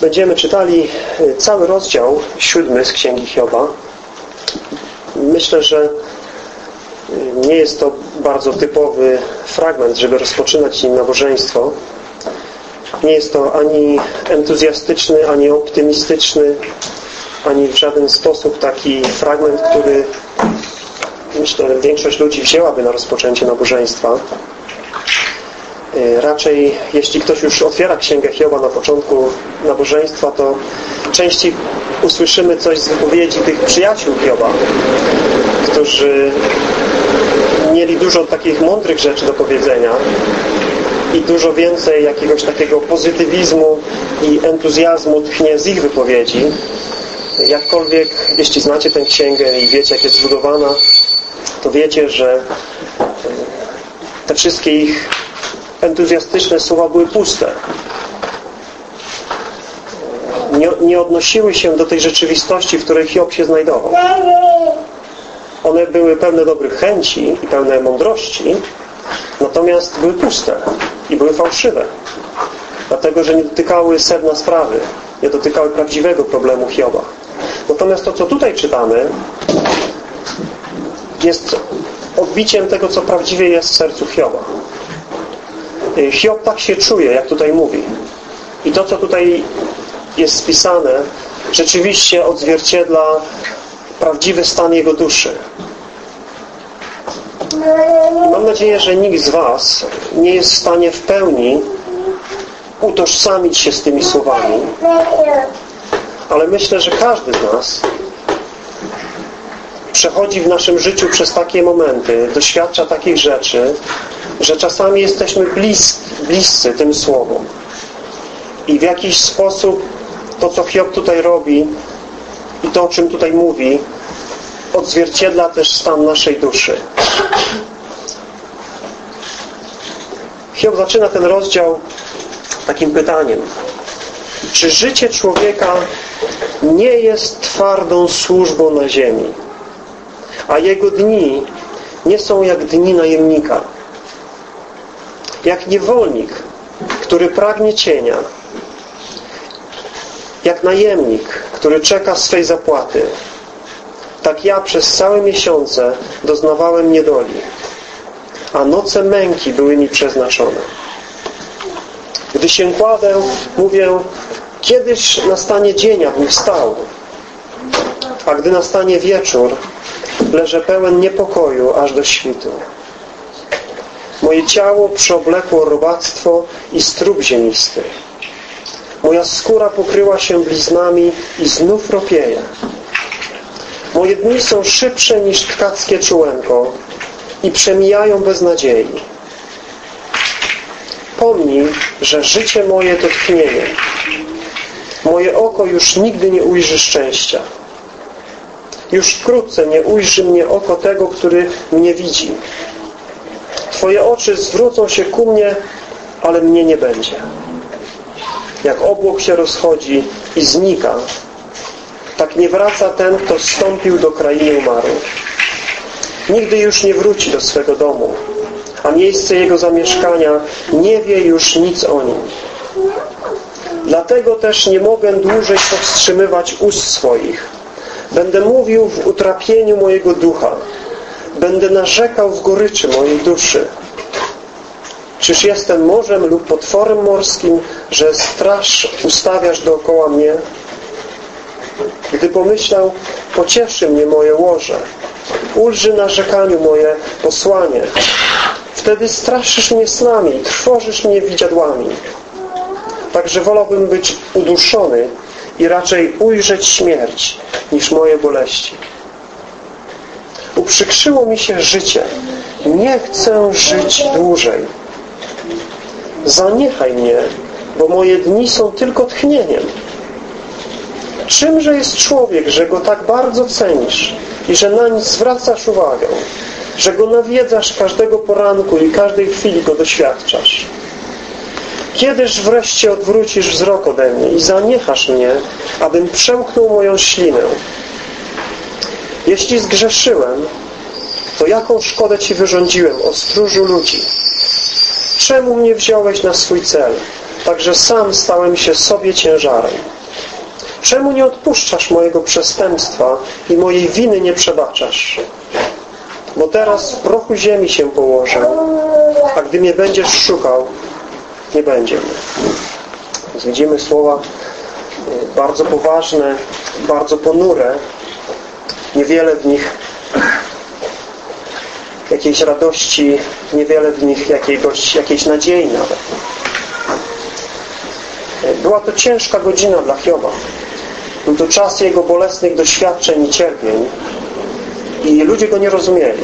Będziemy czytali e, cały rozdział siódmy z Księgi Hioba. Myślę, że e, nie jest to bardzo typowy fragment, żeby rozpoczynać nim nabożeństwo. Nie jest to ani entuzjastyczny, ani optymistyczny, ani w żaden sposób taki fragment, który myślę, większość ludzi wzięłaby na rozpoczęcie nabożeństwa. Y, raczej, jeśli ktoś już otwiera Księgę Hioba na początku nabożeństwa, to częściej usłyszymy coś z wypowiedzi tych przyjaciół Hioba, którzy mieli dużo takich mądrych rzeczy do powiedzenia i dużo więcej jakiegoś takiego pozytywizmu i entuzjazmu tchnie z ich wypowiedzi. Jakkolwiek, jeśli znacie tę księgę i wiecie, jak jest zbudowana, to wiecie, że te wszystkie ich entuzjastyczne słowa były puste. Nie, nie odnosiły się do tej rzeczywistości, w której Hiob się znajdował. One były pełne dobrych chęci i pełne mądrości, natomiast były puste i były fałszywe. Dlatego, że nie dotykały sedna sprawy, nie dotykały prawdziwego problemu Hioba. Natomiast to, co tutaj czytamy, jest odbiciem tego, co prawdziwie jest w sercu Hioba. Hiob tak się czuje, jak tutaj mówi. I to, co tutaj jest spisane, rzeczywiście odzwierciedla prawdziwy stan jego duszy. Mam nadzieję, że nikt z Was nie jest w stanie w pełni utożsamić się z tymi słowami, ale myślę, że każdy z nas przechodzi w naszym życiu przez takie momenty, doświadcza takich rzeczy, że czasami jesteśmy blis, bliscy tym słowom. I w jakiś sposób to, co Hiob tutaj robi i to, o czym tutaj mówi, odzwierciedla też stan naszej duszy. Hiob zaczyna ten rozdział takim pytaniem. Czy życie człowieka nie jest twardą służbą na ziemi, a jego dni nie są jak dni najemnika? Jak niewolnik, który pragnie cienia, jak najemnik, który czeka swej zapłaty, tak ja przez całe miesiące doznawałem niedoli, a noce męki były mi przeznaczone. Gdy się kładę, mówię, kiedyż nastanie dzień, abym wstał. A gdy nastanie wieczór, leżę pełen niepokoju aż do świtu. Moje ciało przeoblekło robactwo i strób ziemisty. Moja skóra pokryła się bliznami i znów ropieje. Moje dni są szybsze niż tkackie czułenko i przemijają bez nadziei. Pomnij, że życie moje to tchnienie. Moje oko już nigdy nie ujrzy szczęścia. Już wkrótce nie ujrzy mnie oko tego, który mnie widzi. Twoje oczy zwrócą się ku mnie, ale mnie nie będzie. Jak obłok się rozchodzi i znika, tak nie wraca ten, kto wstąpił do krainy umarłych. Nigdy już nie wróci do swego domu, a miejsce jego zamieszkania nie wie już nic o nim. Dlatego też nie mogę dłużej powstrzymywać ust swoich. Będę mówił w utrapieniu mojego ducha. Będę narzekał w goryczy mojej duszy. Czyż jestem morzem lub potworem morskim, że straż ustawiasz dookoła mnie? Gdy pomyślał, pocieszy mnie moje łoże, ulży narzekaniu moje posłanie. Wtedy straszysz mnie snami trwożysz mnie widziadłami. Także wolałbym być uduszony i raczej ujrzeć śmierć niż moje boleści. Uprzykrzyło mi się życie. Nie chcę żyć dłużej. Zaniechaj mnie, bo moje dni są tylko tchnieniem. Czymże jest człowiek, że go tak bardzo cenisz i że na nic zwracasz uwagę, że go nawiedzasz każdego poranku i każdej chwili go doświadczasz? Kiedyż wreszcie odwrócisz wzrok ode mnie i zaniechasz mnie, abym przemknął moją ślinę? Jeśli zgrzeszyłem, to jaką szkodę Ci wyrządziłem, o stróżu ludzi? Czemu mnie wziąłeś na swój cel, Także sam stałem się sobie ciężarem. Czemu nie odpuszczasz mojego przestępstwa i mojej winy nie przebaczasz? Bo teraz w prochu ziemi się położę, a gdy mnie będziesz szukał, nie będzie mnie. Więc widzimy słowa y, bardzo poważne, bardzo ponure. Niewiele w nich jakiejś radości, niewiele w nich jakiegoś, jakiejś nadziei nawet. Była to ciężka godzina dla Hioba. Był to czas jego bolesnych doświadczeń i cierpień i ludzie go nie rozumieli.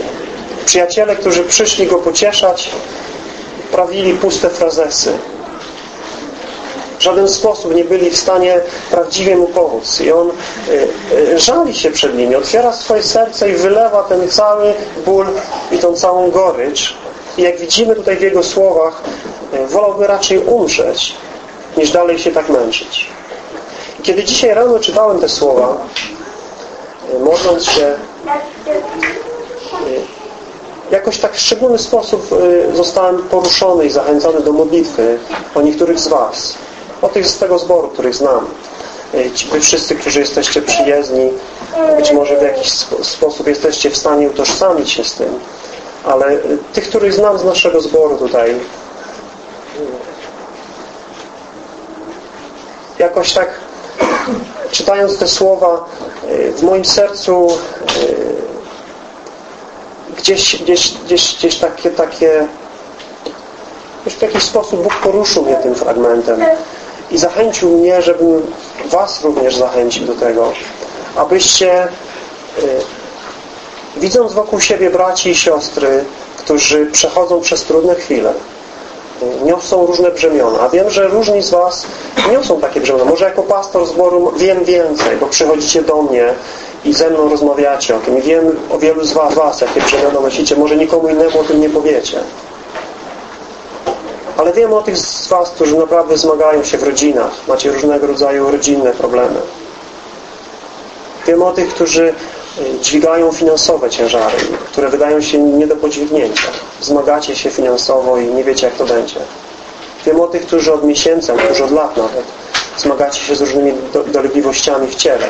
Przyjaciele, którzy przyszli go pocieszać, prawili puste frazesy. W żaden sposób nie byli w stanie prawdziwie mu pomóc. I on y, y, żali się przed nimi, otwiera swoje serce i wylewa ten cały ból i tą całą gorycz. I jak widzimy tutaj w jego słowach, y, wolałby raczej umrzeć, niż dalej się tak męczyć. Kiedy dzisiaj rano czytałem te słowa, modląc się, jakoś tak w szczególny sposób zostałem poruszony i zachęcony do modlitwy o niektórych z Was o tych z tego zboru, których znam. Wy wszyscy, którzy jesteście przyjezdni, być może w jakiś sposób jesteście w stanie utożsamić się z tym, ale tych, których znam z naszego zboru tutaj, jakoś tak czytając te słowa w moim sercu gdzieś, gdzieś, gdzieś, gdzieś takie, takie w jakiś sposób Bóg poruszył mnie tym fragmentem i zachęcił mnie, żebym Was również zachęcił do tego, abyście y, widząc wokół siebie braci i siostry, którzy przechodzą przez trudne chwile, y, niosą różne brzemiona. A wiem, że różni z Was niosą takie brzemiona. Może jako pastor zboru wiem więcej, bo przychodzicie do mnie i ze mną rozmawiacie o tym. I wiem o wielu z Was, was jakie brzemiona nosicie. Może nikomu innemu o tym nie powiecie. Ale wiem o tych z Was, którzy naprawdę zmagają się w rodzinach. Macie różnego rodzaju rodzinne problemy. Wiem o tych, którzy e, dźwigają finansowe ciężary, które wydają się nie do podźwignięcia. Zmagacie się finansowo i nie wiecie, jak to będzie. Wiem o tych, którzy od miesięcy, którzy od lat nawet zmagacie się z różnymi dolegliwościami w ciele.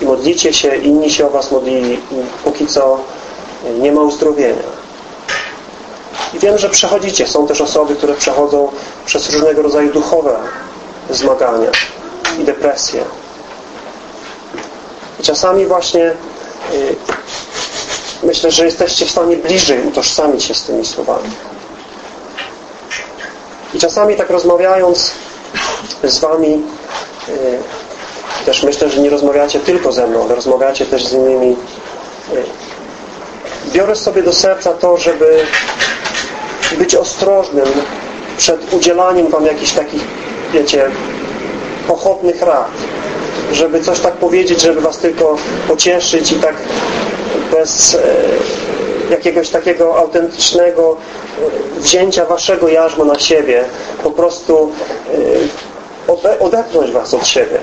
I modlicie się, inni się o Was modlili póki co nie ma uzdrowienia. I wiem, że przechodzicie. Są też osoby, które przechodzą przez różnego rodzaju duchowe zmagania i depresje. I czasami właśnie y, myślę, że jesteście w stanie bliżej utożsamić się z tymi słowami. I czasami tak rozmawiając z Wami y, też myślę, że nie rozmawiacie tylko ze mną, ale rozmawiacie też z innymi. Biorę sobie do serca to, żeby być ostrożnym przed udzielaniem Wam jakichś takich, wiecie, pochodnych rad. Żeby coś tak powiedzieć, żeby Was tylko pocieszyć i tak bez e, jakiegoś takiego autentycznego e, wzięcia Waszego jarzma na siebie, po prostu e, odepchnąć Was od siebie.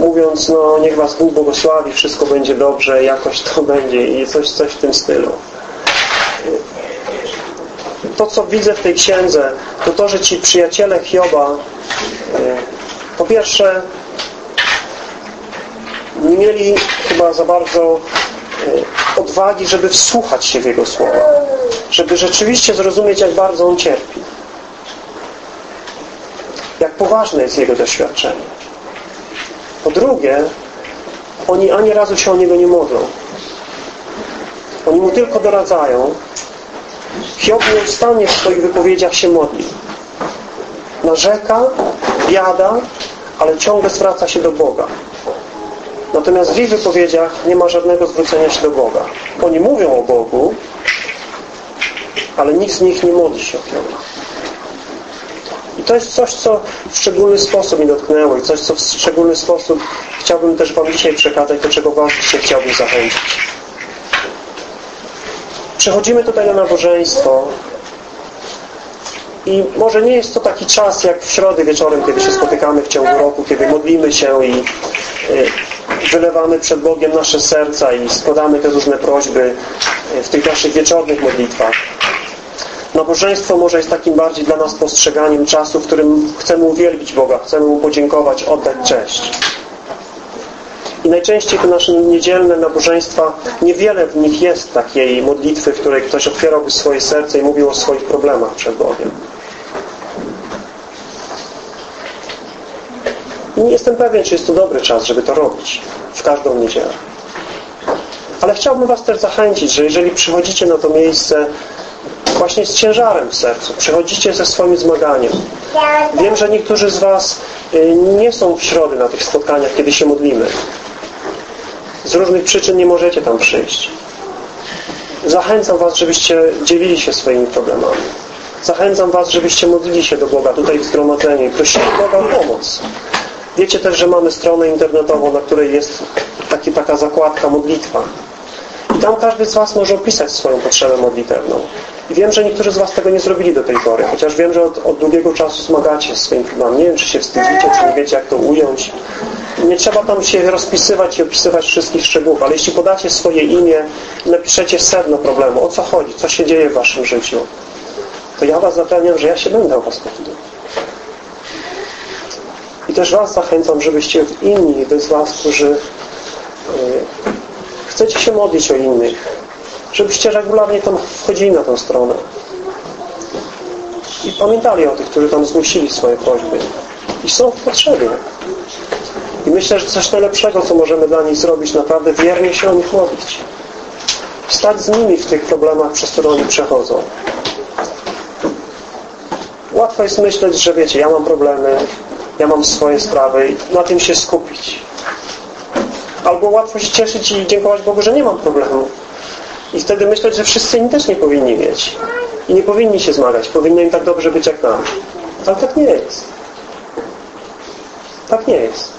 Mówiąc, no niech Was Bóg błogosławi, wszystko będzie dobrze, jakoś to będzie i coś, coś w tym stylu to, co widzę w tej księdze, to to, że ci przyjaciele Hioba e, po pierwsze nie mieli chyba za bardzo e, odwagi, żeby wsłuchać się w Jego słowa. Żeby rzeczywiście zrozumieć, jak bardzo On cierpi. Jak poważne jest Jego doświadczenie. Po drugie, oni ani razu się o Niego nie modlą. Oni Mu tylko doradzają, Hiob nieustannie w swoich wypowiedziach się modli. Narzeka, biada, ale ciągle zwraca się do Boga. Natomiast w ich wypowiedziach nie ma żadnego zwrócenia się do Boga. Oni mówią o Bogu, ale nikt z nich nie modli się o Hioba. To jest coś, co w szczególny sposób mi dotknęło i coś, co w szczególny sposób chciałbym też Wam dzisiaj przekazać, do czego Was dzisiaj chciałbym zachęcić. Przechodzimy tutaj na nabożeństwo i może nie jest to taki czas jak w środę wieczorem, kiedy się spotykamy w ciągu roku, kiedy modlimy się i y, wylewamy przed Bogiem nasze serca i składamy te różne prośby y, w tych naszych wieczornych modlitwach. Nabożeństwo może jest takim bardziej dla nas postrzeganiem czasu, w którym chcemy uwielbić Boga, chcemy Mu podziękować, oddać cześć. I najczęściej te nasze niedzielne nabożeństwa, niewiele w nich jest takiej modlitwy, w której ktoś otwierałby swoje serce i mówił o swoich problemach przed Bogiem. I nie jestem pewien, czy jest to dobry czas, żeby to robić w każdą niedzielę. Ale chciałbym Was też zachęcić, że jeżeli przychodzicie na to miejsce właśnie z ciężarem w sercu, przychodzicie ze swoim zmaganiem. Wiem, że niektórzy z Was y, nie są w środy na tych spotkaniach, kiedy się modlimy. Z różnych przyczyn nie możecie tam przyjść. Zachęcam Was, żebyście dzielili się swoimi problemami. Zachęcam Was, żebyście modlili się do Boga tutaj w zgromadzeniu i prosili Boga o pomoc. Wiecie też, że mamy stronę internetową, na której jest taki, taka zakładka modlitwa. I tam każdy z Was może opisać swoją potrzebę modlitewną. I wiem, że niektórzy z Was tego nie zrobili do tej pory, chociaż wiem, że od, od długiego czasu zmagacie się z swoim problemem. Nie wiem, czy się wstydzicie, czy nie wiecie, jak to ująć. Nie trzeba tam się rozpisywać i opisywać wszystkich szczegółów, ale jeśli podacie swoje imię napiszecie sedno problemu, o co chodzi, co się dzieje w Waszym życiu, to ja Was zapewniam, że ja się będę Was modlił. I też Was zachęcam, żebyście inni z Was, którzy yy, chcecie się modlić o innych, żebyście regularnie tam wchodzili na tę stronę i pamiętali o tych, którzy tam zgłosili swoje prośby i są w potrzebie. I myślę, że coś najlepszego, co możemy dla nich zrobić, naprawdę wiernie się o nich modlić. Stać z nimi w tych problemach, przez które oni przechodzą. Łatwo jest myśleć, że wiecie, ja mam problemy, ja mam swoje sprawy i na tym się skupić. Albo łatwo się cieszyć i dziękować Bogu, że nie mam problemu. I wtedy myśleć, że wszyscy inni też nie powinni mieć. I nie powinni się zmagać. Powinno im tak dobrze być jak nam. Ale tak nie jest. Tak nie jest.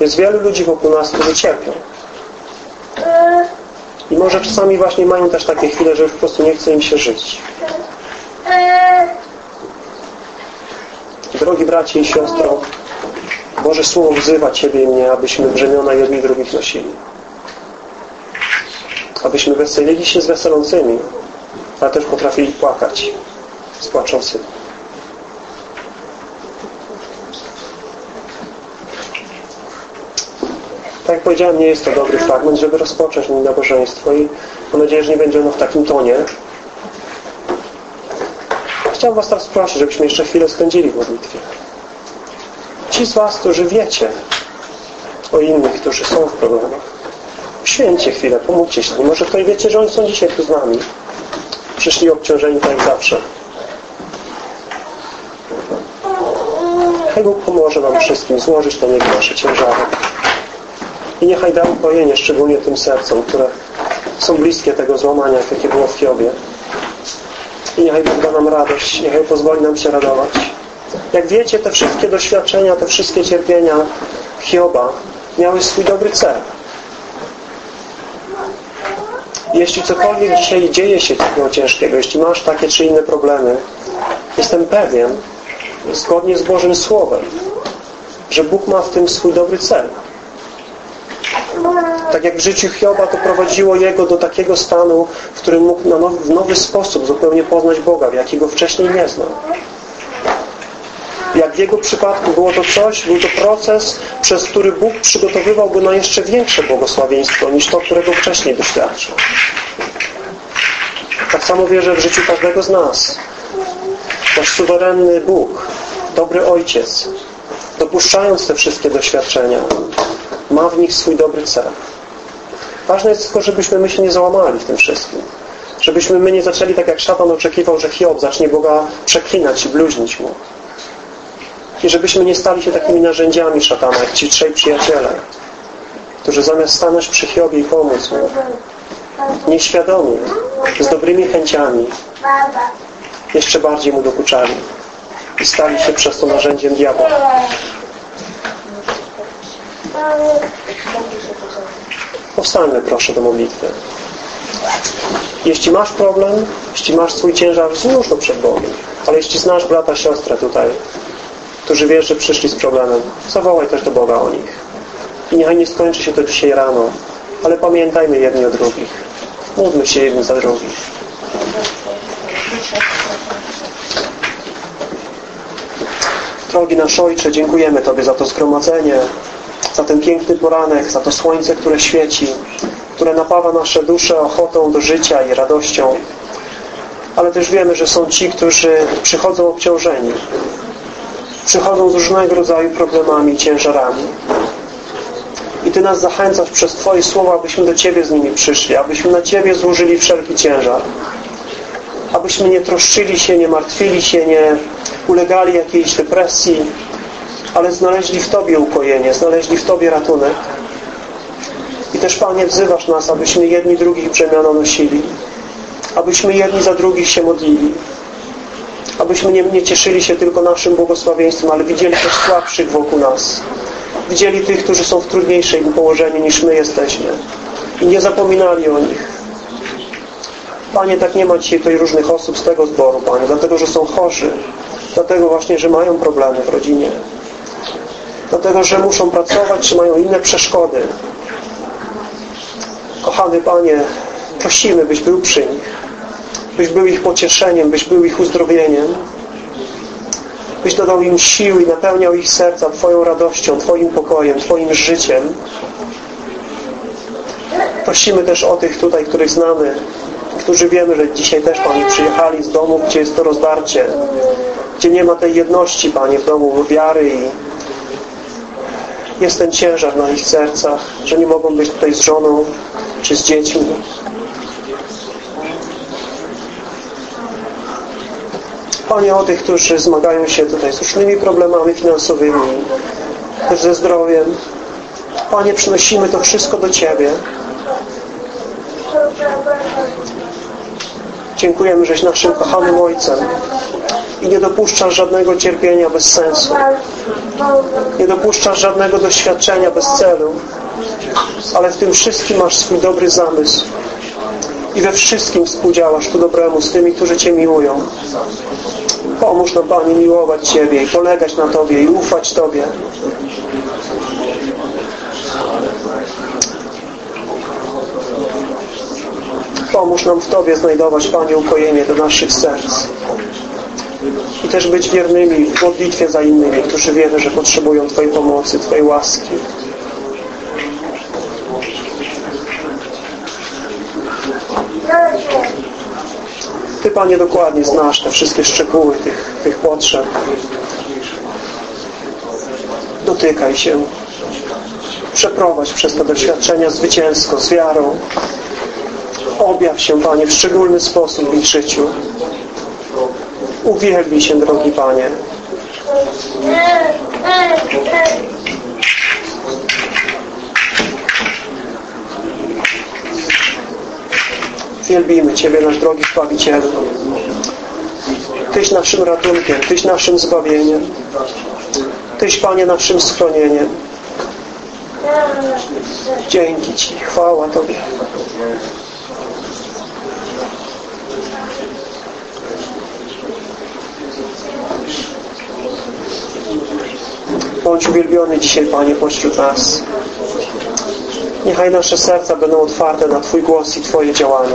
Jest wielu ludzi wokół nas, którzy cierpią. I może czasami właśnie mają też takie chwile, że już po prostu nie chce im się żyć. Drogi bracie i siostro, Boże Słowo wzywa Ciebie i mnie, abyśmy brzemiona jedni drugich nosili. Abyśmy weselili się z weselącymi, ale też potrafili płakać z płaczącymi. Tak jak powiedziałem, nie jest to dobry fragment, żeby rozpocząć nim nabożeństwo i mam nadzieję, że nie będzie ono w takim tonie. Chciałbym Was teraz prosić, żebyśmy jeszcze chwilę spędzili w modlitwie. Ci z Was, którzy wiecie o innych, którzy są w problemach, święcie chwilę, pomóżcie się. Może ktoś wiecie, że oni są dzisiaj tu z nami. Przyszli obciążeni tak jak zawsze. Niech Bóg pomoże nam wszystkim złożyć na Niego nasze ciężary. I niechaj da ukojenie szczególnie tym sercom, które są bliskie tego złamania, jakie było w Hiobie. I niechaj Bóg da nam radość, niechaj pozwoli nam się radować. Jak wiecie, te wszystkie doświadczenia, te wszystkie cierpienia Hioba miały swój dobry cel. Jeśli cokolwiek dzisiaj dzieje się takiego ciężkiego, jeśli masz takie czy inne problemy, jestem pewien, zgodnie z Bożym Słowem, że Bóg ma w tym swój dobry cel. Tak jak w życiu Hioba to prowadziło jego do takiego stanu, w którym mógł na nowy, w nowy sposób zupełnie poznać Boga, w jakiego wcześniej nie znał. Jak w jego przypadku było to coś, był to proces, przez który Bóg przygotowywał go na jeszcze większe błogosławieństwo niż to, którego wcześniej doświadczył. Tak samo wierzę w życiu każdego z nas. Nasz suwerenny Bóg, dobry Ojciec, dopuszczając te wszystkie doświadczenia, ma w nich swój dobry cel. Ważne jest tylko, żebyśmy my się nie załamali w tym wszystkim. Żebyśmy my nie zaczęli tak jak szatan oczekiwał, że Hiob zacznie Boga przeklinać i bluźnić Mu. I żebyśmy nie stali się takimi narzędziami szatana, jak ci trzej przyjaciele, którzy zamiast stanąć przy Hiobie i pomóc Mu, nieświadomie, z dobrymi chęciami, jeszcze bardziej Mu dokuczali i stali się przez to narzędziem diabła. Powstańmy proszę do modlitwy. Jeśli masz problem, jeśli masz swój ciężar, złóż go przed Bogiem. Ale jeśli znasz brata, siostrę tutaj, którzy wiesz, że przyszli z problemem, zawołaj też do Boga o nich. I niechaj nie skończy się to dzisiaj rano, ale pamiętajmy jedni o drugich. Módlmy się jedni za drugich. Drogi nasz Ojcze, dziękujemy Tobie za to zgromadzenie, za ten piękny poranek, za to słońce, które świeci, które napawa nasze dusze ochotą do życia i radością. Ale też wiemy, że są ci, którzy przychodzą obciążeni. Przychodzą z różnego rodzaju problemami, ciężarami. I Ty nas zachęcasz przez Twoje słowa, abyśmy do Ciebie z nimi przyszli, abyśmy na Ciebie złożyli wszelki ciężar. Abyśmy nie troszczyli się, nie martwili się, nie ulegali jakiejś depresji, ale znaleźli w Tobie ukojenie, znaleźli w Tobie ratunek. I też Panie wzywasz nas, abyśmy jedni drugich brzemiano nosili, abyśmy jedni za drugich się modlili, abyśmy nie, nie cieszyli się tylko naszym błogosławieństwem, ale widzieli też słabszych wokół nas. Widzieli tych, którzy są w trudniejszym położeniu niż my jesteśmy i nie zapominali o nich. Panie, tak nie ma dzisiaj tutaj różnych osób z tego zboru, Panie, dlatego, że są chorzy, dlatego właśnie, że mają problemy w rodzinie, dlatego, że muszą pracować, czy mają inne przeszkody. Kochany Panie, prosimy, byś był przy nich, byś był ich pocieszeniem, byś był ich uzdrowieniem, byś dodał im sił i napełniał ich serca Twoją radością, Twoim pokojem, Twoim życiem. Prosimy też o tych tutaj, których znamy, którzy wiemy, że dzisiaj też, Panie, przyjechali z domu, gdzie jest to rozdarcie, gdzie nie ma tej jedności, Panie, w domu wiary i jest ten ciężar na ich sercach, że nie mogą być tutaj z żoną czy z dziećmi. Panie, o tych, którzy zmagają się tutaj z różnymi problemami finansowymi, ze zdrowiem. Panie, przynosimy to wszystko do Ciebie. Dziękujemy, żeś naszym kochanym Ojcem i nie dopuszczasz żadnego cierpienia bez sensu. Nie dopuszczasz żadnego doświadczenia bez celu. Ale w tym wszystkim masz swój dobry zamysł. I we wszystkim współdziałasz ku dobremu z tymi, którzy Cię miłują. Pomóż nam, Panie, miłować Ciebie i polegać na Tobie i ufać Tobie. Pomóż nam w Tobie znajdować, Panie, ukojenie do naszych serc. I też być wiernymi w modlitwie za innymi, którzy wiemy, że potrzebują Twojej pomocy, Twojej łaski. Ty, Panie, dokładnie znasz te wszystkie szczegóły tych, tych potrzeb. Dotykaj się. Przeprowadź przez te doświadczenia zwycięsko, z wiarą. Objaw się, Panie, w szczególny sposób w ich życiu. Uwielbij się, drogi Panie. Wielbimy Ciebie, nasz drogi Zbawicielu. Tyś naszym ratunkiem, Tyś naszym zbawieniem. Tyś, Panie, naszym schronieniem. Dzięki Ci, chwała Tobie. Bądź uwielbiony dzisiaj, Panie, pośród nas. Niechaj nasze serca będą otwarte na Twój głos i Twoje działanie.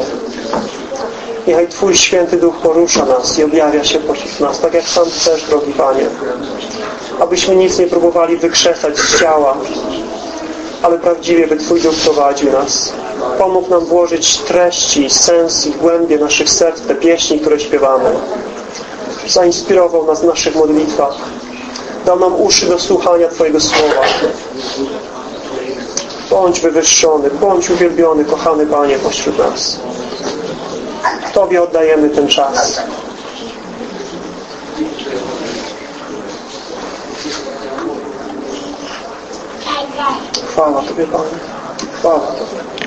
Niechaj Twój Święty Duch porusza nas i objawia się pośród nas, tak jak Sam chcesz, drogi Panie. Abyśmy nic nie próbowali wykrzesać z ciała, ale prawdziwie, by Twój Duch prowadził nas. Pomógł nam włożyć treści, sens i głębie naszych serc te pieśni, które śpiewamy. Zainspirował nas w naszych modlitwach. Dał nam uszy do słuchania Twojego Słowa. Bądź wywyższony, bądź uwielbiony, kochany Panie, pośród nas. Tobie oddajemy ten czas. Chwała Tobie, Panie. Chwała Tobie.